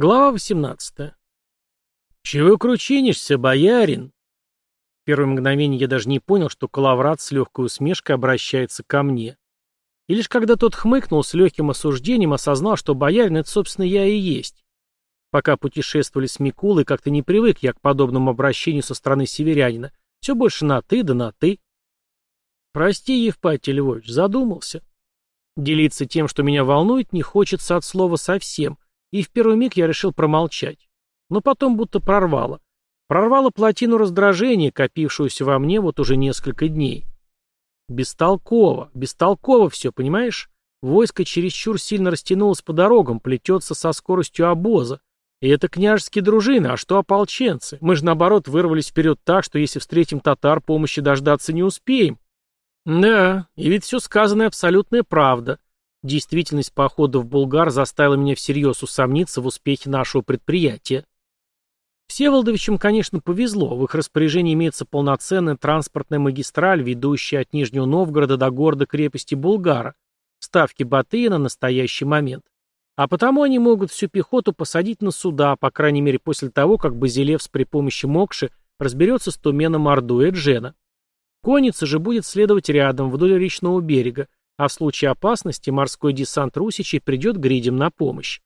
Глава 18. «Чего кручинишься, боярин?» В первое мгновение я даже не понял, что Калаврат с легкой усмешкой обращается ко мне. И лишь когда тот хмыкнул с легким осуждением, осознал, что боярин — это, собственно, я и есть. Пока путешествовали с Микулой, как-то не привык я к подобному обращению со стороны северянина. Все больше на «ты» да на «ты». «Прости, Евпатий Львович, задумался. Делиться тем, что меня волнует, не хочется от слова совсем — и в первый миг я решил промолчать. Но потом будто прорвало. Прорвало плотину раздражения, копившуюся во мне вот уже несколько дней. Бестолково, бестолково все, понимаешь? Войско чересчур сильно растянулось по дорогам, плетется со скоростью обоза. И это княжеские дружины, а что ополченцы? Мы же, наоборот, вырвались вперед так, что если встретим татар, помощи дождаться не успеем. Да, и ведь все сказанное абсолютная правда. Действительность похода в Булгар заставила меня всерьез усомниться в успехе нашего предприятия. Всеволодовичам, конечно, повезло, в их распоряжении имеется полноценная транспортная магистраль, ведущая от Нижнего Новгорода до города-крепости Булгара, ставки Батыя на настоящий момент. А потому они могут всю пехоту посадить на суда, по крайней мере после того, как Базилевс при помощи Мокши разберется с Туменом Орду и Эджена. Конница же будет следовать рядом, вдоль речного берега, а в случае опасности морской десант русичей придет гридям на помощь.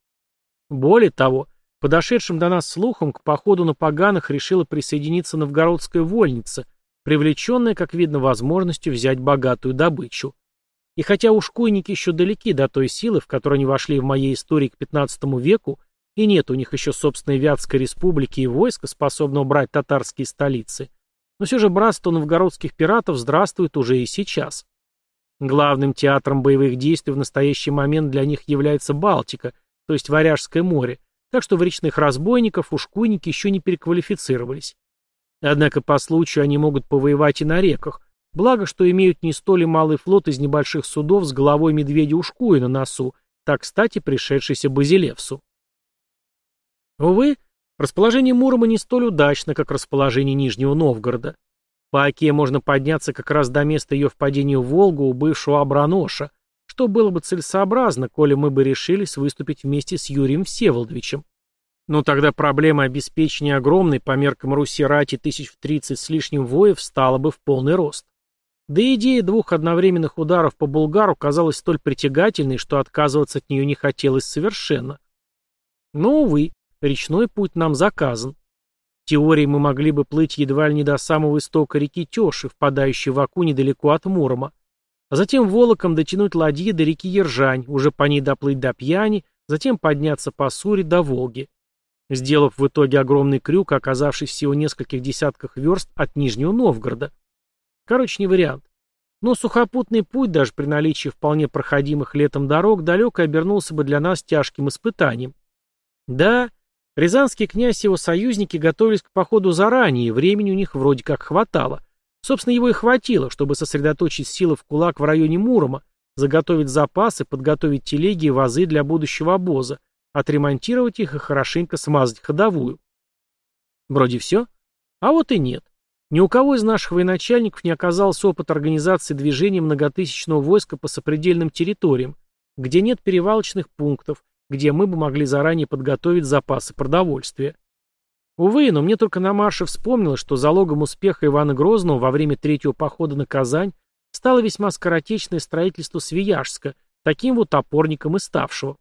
Более того, подошедшим до нас слухом к походу на поганых решила присоединиться новгородская вольница, привлеченная, как видно, возможностью взять богатую добычу. И хотя ушкуйники еще далеки до той силы, в которой они вошли в моей истории к XV веку, и нет у них еще собственной Вятской республики и войска, способного брать татарские столицы, но все же братство новгородских пиратов здравствует уже и сейчас. Главным театром боевых действий в настоящий момент для них является Балтика, то есть Варяжское море, так что в речных разбойников ушкуйники еще не переквалифицировались. Однако по случаю они могут повоевать и на реках, благо, что имеют не столь и малый флот из небольших судов с головой медведя Ушкуя на носу, так кстати пришедшийся Базилевсу. Увы, расположение Мурома не столь удачно, как расположение Нижнего Новгорода. По Оке можно подняться как раз до места ее впадения в Волгу у бывшего Абраноша, что было бы целесообразно, коли мы бы решились выступить вместе с Юрием Всеволодовичем. Но тогда проблема обеспечения огромной по меркам Руси рати тысяч в тридцать с лишним воев стала бы в полный рост. Да и идея двух одновременных ударов по Булгару казалась столь притягательной, что отказываться от нее не хотелось совершенно. Но, увы, речной путь нам заказан теории мы могли бы плыть едва ли не до самого истока реки Тёши, впадающей в Аку недалеко от Мурома, а затем волоком дотянуть ладьи до реки Ержань, уже по ней доплыть до Пьяни, затем подняться по Суре до Волги, сделав в итоге огромный крюк, оказавшись всего нескольких десятках верст от Нижнего Новгорода. Короче, не вариант. Но сухопутный путь, даже при наличии вполне проходимых летом дорог, далеко обернулся бы для нас тяжким испытанием. Да, Рязанский князь и его союзники готовились к походу заранее, времени у них вроде как хватало. Собственно, его и хватило, чтобы сосредоточить силы в кулак в районе Мурома, заготовить запасы, подготовить телеги и вазы для будущего обоза, отремонтировать их и хорошенько смазать ходовую. Вроде все. А вот и нет. Ни у кого из наших военачальников не оказался опыт организации движения многотысячного войска по сопредельным территориям, где нет перевалочных пунктов, где мы бы могли заранее подготовить запасы продовольствия. Увы, но мне только на марше вспомнилось, что залогом успеха Ивана Грозного во время третьего похода на Казань стало весьма скоротечное строительство Свияжска, таким вот опорником и ставшего.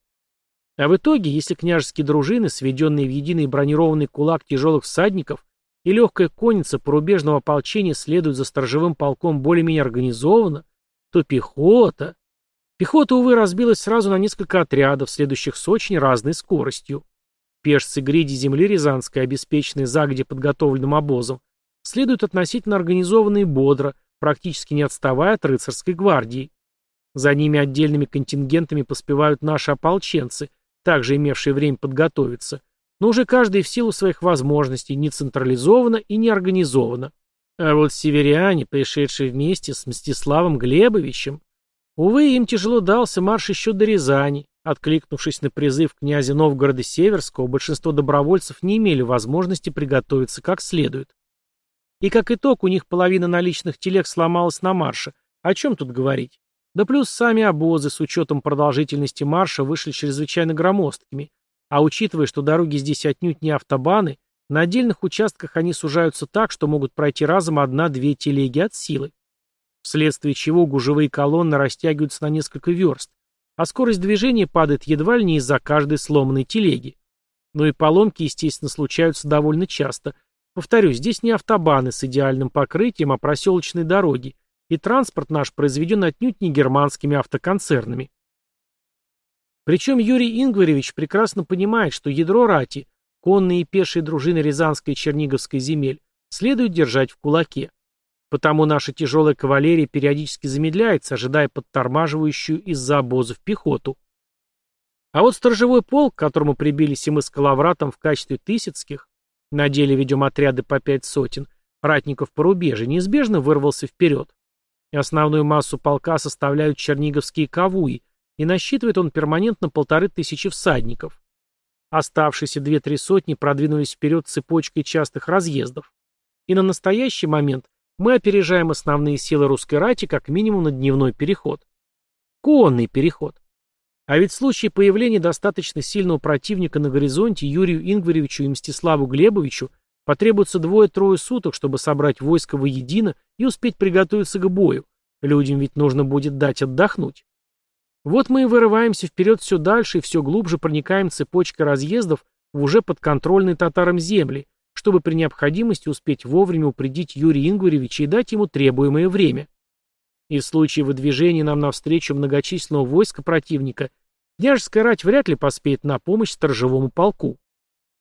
А в итоге, если княжеские дружины, сведенные в единый бронированный кулак тяжелых всадников, и легкая конница порубежного ополчения следуют за сторожевым полком более-менее организованно, то пехота... Пехота, увы, разбилась сразу на несколько отрядов, следующих с очень разной скоростью. Пешцы гриди земли Рязанской, обеспеченные загоди подготовленным обозом, следуют относительно организованно и бодро, практически не отставая от рыцарской гвардии. За ними отдельными контингентами поспевают наши ополченцы, также имевшие время подготовиться, но уже каждый в силу своих возможностей, не централизованно и не организованно. А вот северяне, пришедшие вместе с Мстиславом Глебовичем, Увы, им тяжело дался марш еще до Рязани. Откликнувшись на призыв князя Новгорода Северского, большинство добровольцев не имели возможности приготовиться как следует. И как итог, у них половина наличных телег сломалась на марше. О чем тут говорить? Да плюс сами обозы с учетом продолжительности марша вышли чрезвычайно громоздкими. А учитывая, что дороги здесь отнюдь не автобаны, на отдельных участках они сужаются так, что могут пройти разом одна-две телеги от силы. Вследствие чего гужевые колонны растягиваются на несколько верст, а скорость движения падает едва ли не из-за каждой сломанной телеги. Но и поломки, естественно, случаются довольно часто. Повторюсь, здесь не автобаны с идеальным покрытием, а проселочные дороги, и транспорт наш произведен отнюдь не германскими автоконцернами. Причем Юрий Ингваревич прекрасно понимает, что ядро рати, конные и пешие дружины Рязанской и Черниговской земель, следует держать в кулаке. Потому наша тяжелая кавалерия периодически замедляется, ожидая подтормаживающую из-за обозов пехоту. А вот сторожевой полк, к которому прибились и мы с Калавратом в качестве тысяцких, на деле ведем отряды по пять сотен, ратников порубежья, неизбежно вырвался вперед. И основную массу полка составляют черниговские кавуи, и насчитывает он перманентно полторы тысячи всадников. Оставшиеся две-три сотни продвинулись вперед цепочкой частых разъездов. И на настоящий момент мы опережаем основные силы русской рати как минимум на дневной переход. Конный переход. А ведь в случае появления достаточно сильного противника на горизонте Юрию Ингваревичу и Мстиславу Глебовичу потребуется двое-трое суток, чтобы собрать войско воедино и успеть приготовиться к бою. Людям ведь нужно будет дать отдохнуть. Вот мы и вырываемся вперед все дальше и все глубже проникаем цепочкой разъездов в уже подконтрольные татарам земли, чтобы при необходимости успеть вовремя упредить Юрия Ингваревича и дать ему требуемое время. И в случае выдвижения нам навстречу многочисленного войска противника, княжеская рать вряд ли поспеет на помощь сторожевому полку.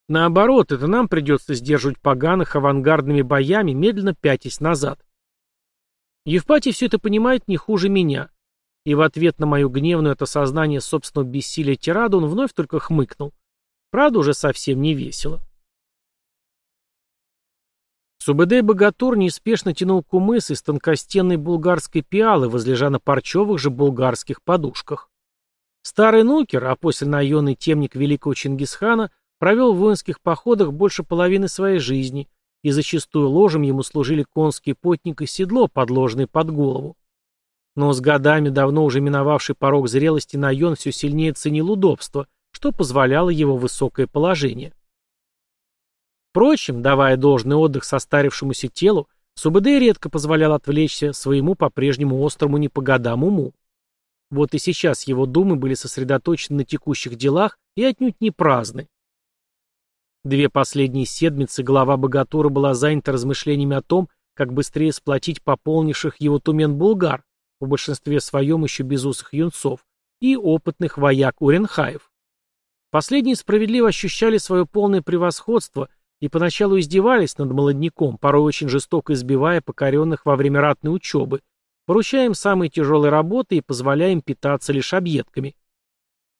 Наоборот, это нам придется сдерживать поганых авангардными боями, медленно пятясь назад. Евпатий все это понимает не хуже меня. И в ответ на мою гневную от осознания собственного бессилия тираду он вновь только хмыкнул. Правда, уже совсем не весело. Субэдэй Богатур неспешно тянул кумыс из тонкостенной булгарской пиалы, возлежа на парчевых же булгарских подушках. Старый нукер, после наемный темник великого Чингисхана, провел в воинских походах больше половины своей жизни, и зачастую ложем ему служили конский потник и седло, подложенное под голову. Но с годами, давно уже миновавший порог зрелости, Найон все сильнее ценил удобство, что позволяло его высокое положение. Впрочем, давая должный отдых состарившемуся телу, СУБД редко позволял отвлечься своему по-прежнему острому не по годам уму. Вот и сейчас его думы были сосредоточены на текущих делах и отнюдь не праздны. Две последние седмицы глава Богатура была занята размышлениями о том, как быстрее сплотить пополнивших его тумен булгар, в большинстве своем еще безусых юнцов, и опытных вояк Уренхаев. Последние справедливо ощущали свое полное превосходство – и поначалу издевались над молодняком, порой очень жестоко избивая покоренных во время ратной учебы, поручая им самые тяжелые работы и позволяя им питаться лишь объедками.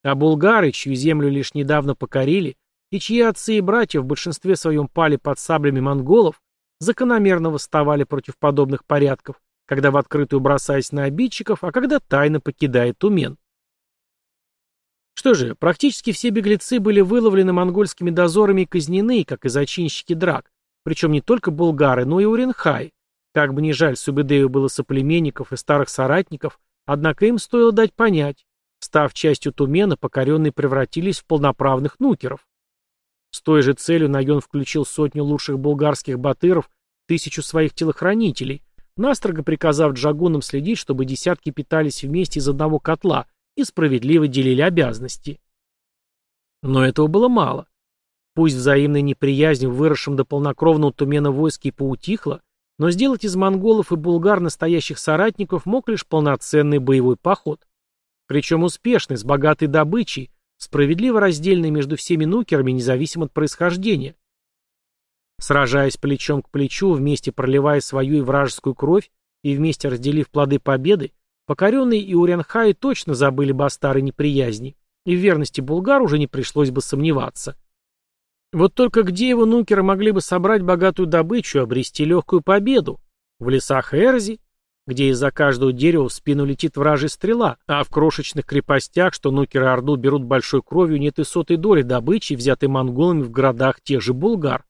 А булгары, чью землю лишь недавно покорили, и чьи отцы и братья в большинстве своем пали под саблями монголов, закономерно восставали против подобных порядков, когда в открытую бросаясь на обидчиков, а когда тайно покидает Тумен. Что же, практически все беглецы были выловлены монгольскими дозорами и казнены, как и зачинщики драк, причем не только булгары, но и уренхай. Как бы ни жаль Субедею было соплеменников и старых соратников, однако им стоило дать понять, став частью Тумена, покоренные превратились в полноправных нукеров. С той же целью Найон включил сотню лучших булгарских батыров, тысячу своих телохранителей, настрого приказав джагунам следить, чтобы десятки питались вместе из одного котла – и справедливо делили обязанности. Но этого было мало. Пусть взаимная неприязнь в выросшем до полнокровного тумена войске поутихла, но сделать из монголов и булгар настоящих соратников мог лишь полноценный боевой поход. Причем успешный, с богатой добычей, справедливо раздельный между всеми нукерами, независимо от происхождения. Сражаясь плечом к плечу, вместе проливая свою и вражескую кровь, и вместе разделив плоды победы, Покоренные и Урянхай точно забыли бы о старой неприязни, и в верности Булгар уже не пришлось бы сомневаться. Вот только где его нукеры могли бы собрать богатую добычу и обрести легкую победу? В лесах Эрзи, где из-за каждого дерева в спину летит вражья стрела, а в крошечных крепостях, что нукеры Орду берут большой кровью, нет и сотой доли добычи, взятой монголами в городах тех же булгар.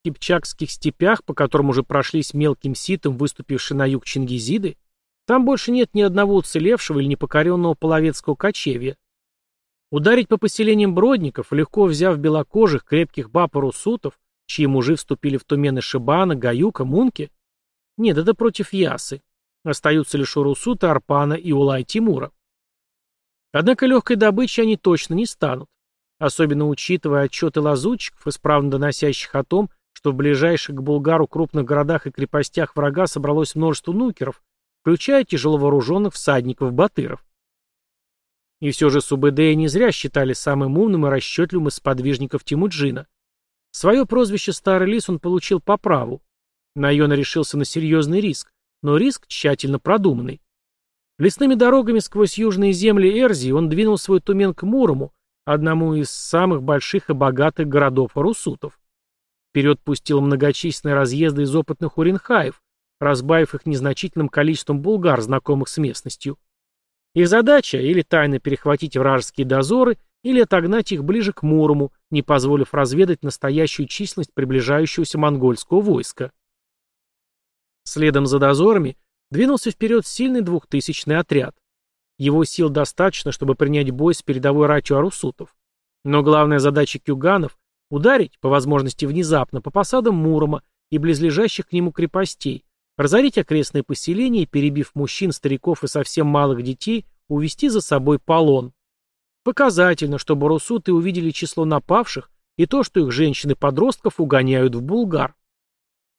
В кипчакских степях, по которым уже прошлись мелким ситом, выступившие на юг чингизиды, там больше нет ни одного уцелевшего или непокоренного половецкого кочевья. Ударить по поселениям бродников, легко взяв белокожих, крепких баб русутов, чьи мужи вступили в тумены Шибана, Гаюка, Мунки? Нет, это против Ясы. Остаются лишь Урусута, Арпана и Улай Тимура. Однако легкой добычей они точно не станут, особенно учитывая отчеты лазутчиков, исправно доносящих о том, что в ближайших к Булгару крупных городах и крепостях врага собралось множество нукеров, включая тяжело вооруженных всадников-батыров. И все же Субэдея не зря считали самым умным и расчетливым из сподвижников Тимуджина. Свое прозвище «Старый лис» он получил по праву. Найон решился на серьезный риск, но риск тщательно продуманный. Лесными дорогами сквозь южные земли Эрзии он двинул свой тумен к Мурому, одному из самых больших и богатых городов Арусутов. Вперед пустил многочисленные разъезды из опытных уренхаев, разбавив их незначительным количеством булгар, знакомых с местностью. Их задача или тайно перехватить вражеские дозоры, или отогнать их ближе к Мурому, не позволив разведать настоящую численность приближающегося монгольского войска. Следом за дозорами двинулся вперед сильный двухтысячный отряд. Его сил достаточно, чтобы принять бой с передовой ратью арусутов. Но главная задача кюганов – ударить, по возможности внезапно, по посадам Мурома и близлежащих к нему крепостей, разорить окрестные поселения перебив мужчин, стариков и совсем малых детей, увести за собой полон. Показательно, чтобы русуты увидели число напавших и то, что их женщин-подростков угоняют в Булгар.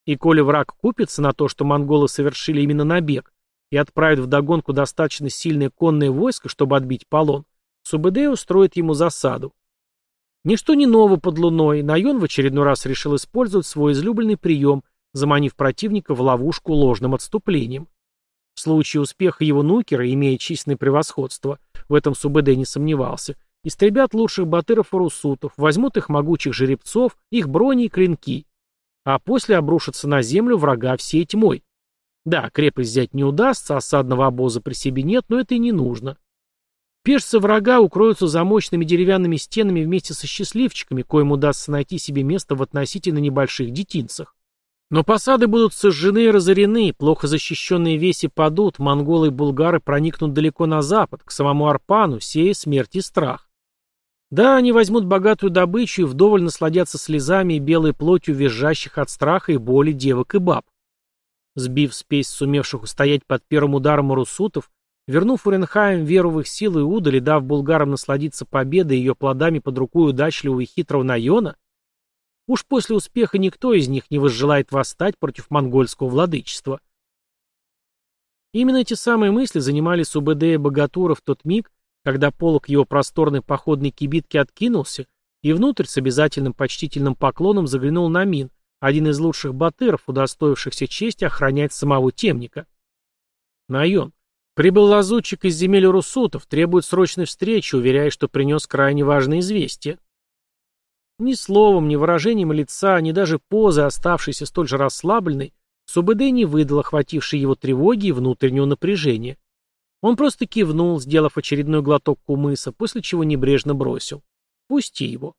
И коли враг купится на то, что монголы совершили именно набег, и отправит вдогонку достаточно сильное конное войско, чтобы отбить полон, Субэдэй устроит ему засаду. Ничто не ново под луной, Найон в очередной раз решил использовать свой излюбленный прием, заманив противника в ловушку ложным отступлением. В случае успеха его нукера, имея численное превосходство, в этом Субэдэй не сомневался, истребят лучших батыров и русутов, возьмут их могучих жеребцов, их брони и клинки а после обрушатся на землю врага всей тьмой. Да, крепость взять не удастся, осадного обоза при себе нет, но это и не нужно. Пешцы врага укроются за мощными деревянными стенами вместе со счастливчиками, коим удастся найти себе место в относительно небольших детинцах. Но посады будут сожжены и разорены, плохо защищенные веси падут, монголы и булгары проникнут далеко на запад, к самому Арпану, сея смерть и страх. Да, они возьмут богатую добычу и вдоволь насладятся слезами и белой плотью визжащих от страха и боли девок и баб. Сбив спесь сумевших устоять под первым ударом русутов, вернув Уренхайм веру в их силы и удали, дав булгарам насладиться победой и ее плодами под рукой удачливого и хитрого Найона, уж после успеха никто из них не возжелает восстать против монгольского владычества. Именно эти самые мысли занимали Субэдея Богатура в тот миг, когда полог его просторной походной кибитки откинулся, и внутрь с обязательным почтительным поклоном заглянул Намин, один из лучших батыров, удостоившихся чести охранять самого темника. Найон. Прибыл лазутчик из земель русутов, требует срочной встречи, уверяя, что принес крайне важное известие. Ни словом, ни выражением лица, ни даже позы, оставшейся столь же расслабленной, Субэдэ не выдал охватившей его тревоги и внутреннего напряжения. Он просто кивнул, сделав очередной глоток кумыса, после чего небрежно бросил. «Пусти его».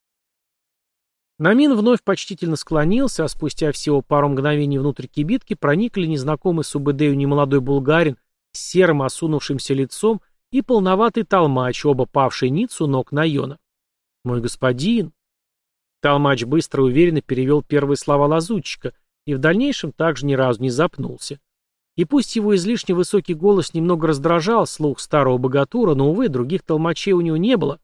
Намин вновь почтительно склонился, а спустя всего пару мгновений внутрь кибитки проникли незнакомый Субэдею немолодой булгарин с серым осунувшимся лицом и полноватый толмач, оба павшие ниц у ног Найона. «Мой господин!» Толмач быстро и уверенно перевел первые слова лазутчика и в дальнейшем также ни разу не запнулся. И пусть его излишне высокий голос немного раздражал слух старого богатура, но, увы, других толмачей у него не было.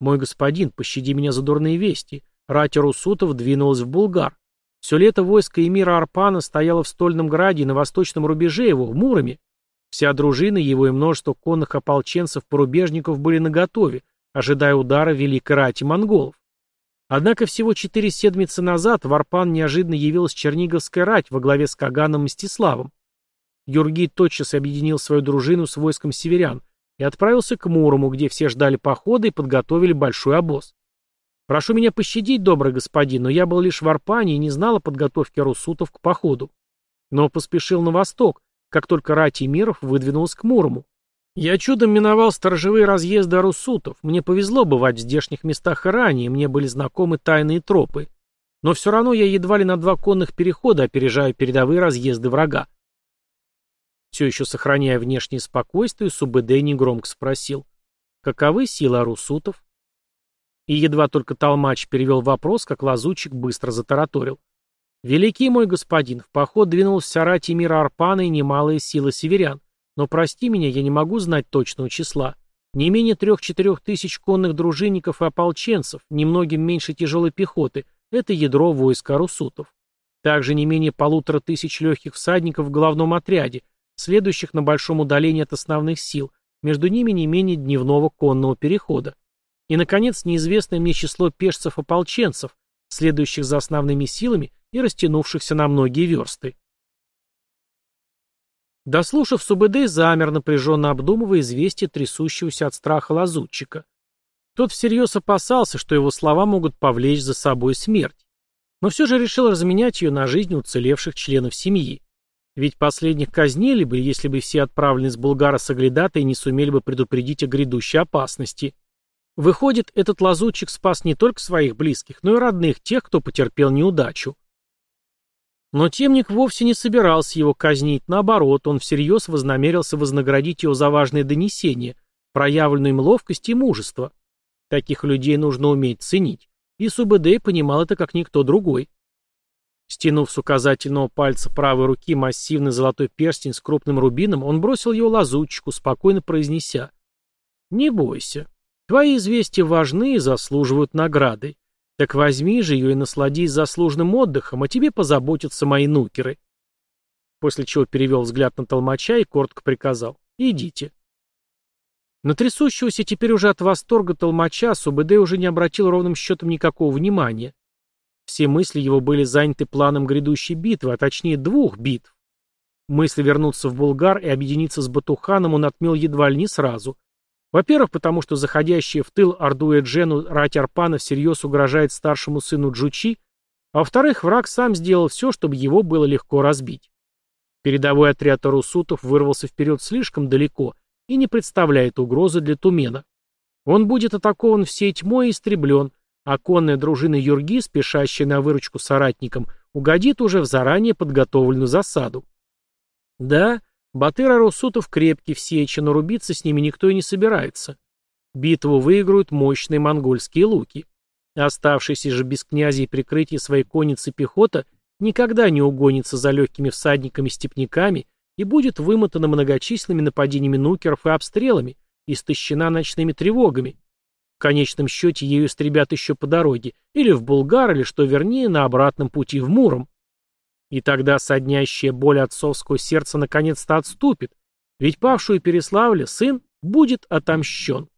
«Мой господин, пощади меня за дурные вести. Ратя Русутов двинулась в Булгар. Все лето войско эмира Арпана стояло в Стольном Граде на восточном рубеже его, в Муроме. Вся дружина его и множество конных ополченцев-порубежников были наготове, ожидая удара великой рати монголов. Однако всего четыре седмицы назад в Арпан неожиданно явилась Черниговская рать во главе с Каганом Мстиславом. Юргий тотчас объединил свою дружину с войском северян и отправился к Мурому, где все ждали похода и подготовили большой обоз. Прошу меня пощадить, добрый господин, но я был лишь в Арпане и не знал о подготовке русутов к походу. Но поспешил на восток, как только рать Эмиров выдвинулась к Мурому. Я чудом миновал сторожевые разъезды арусутов. Мне повезло бывать в здешних местах ранее, мне были знакомы тайные тропы. Но все равно я едва ли на два конных перехода опережаю передовые разъезды врага. Все еще сохраняя внешнее спокойствие, Субэдэй негромко спросил. Каковы силы арусутов? И едва только толмач перевел вопрос, как лазутчик быстро затараторил. «Великий мой господин, в поход двинулся Сарати мира Арпана и немалые силы северян. Но прости меня, я не могу знать точного числа. Не менее трех-четырех тысяч конных дружинников и ополченцев, немногим меньше тяжелой пехоты — это ядро войска русутов. Также не менее полутора тысяч легких всадников в главном отряде, следующих на большом удалении от основных сил, между ними не менее дневного конного перехода. И, наконец, неизвестное мне число пешцев-ополченцев, следующих за основными силами и растянувшихся на многие версты. Дослушав Субэдэй, замер, напряженно обдумывая известие трясущегося от страха лазутчика. Тот всерьез опасался, что его слова могут повлечь за собой смерть. Но все же решил разменять ее на жизнь уцелевших членов семьи. Ведь последних казнили бы, если бы все отправленные с Булгара соглядатые не сумели бы предупредить о грядущей опасности. Выходит, этот лазутчик спас не только своих близких, но и родных тех, кто потерпел неудачу. Но темник вовсе не собирался его казнить, наоборот, он всерьез вознамерился вознаградить его за важное донесение, проявленную им ловкость и мужество. Таких людей нужно уметь ценить, и Субэдэй понимал это как никто другой. Стянув с указательного пальца правой руки массивный золотой перстень с крупным рубином, он бросил его лазутчику, спокойно произнеся «Не бойся, твои известия важны и заслуживают награды. Так возьми же ее и насладись заслуженным отдыхом, а тебе позаботятся мои нукеры». После чего перевел взгляд на толмача и коротко приказал «Идите». На трясущегося теперь уже от восторга толмача СУБД уже не обратил ровным счетом никакого внимания. Все мысли его были заняты планом грядущей битвы, а точнее двух битв. Мысли вернуться в Булгар и объединиться с Батуханом он отмел едва ли не сразу. Во-первых, потому что заходящая в тыл Орду и Джену рать Арпана всерьез угрожает старшему сыну Джучи, а во-вторых, враг сам сделал все, чтобы его было легко разбить. Передовой отряд Арусутов вырвался вперед слишком далеко и не представляет угрозы для Тумена. Он будет атакован всей тьмой и истреблен, а конная дружина Юрги, спешащая на выручку соратникам, угодит уже в заранее подготовленную засаду. Да, Батыр Русутов крепкий в сече, но рубиться с ними никто и не собирается. Битву выиграют мощные монгольские луки. Оставшиеся же без князя и прикрытия своей конницы пехота никогда не угонится за легкими всадниками-степняками и будет вымотана многочисленными нападениями нукеров и обстрелами, истощена ночными тревогами, в конечном счете ее истребят еще по дороге, или в Булгар, или, что вернее, на обратном пути в Муром. И тогда соднящая боль отцовского сердца наконец-то отступит, ведь павшую Переславля сын будет отомщен.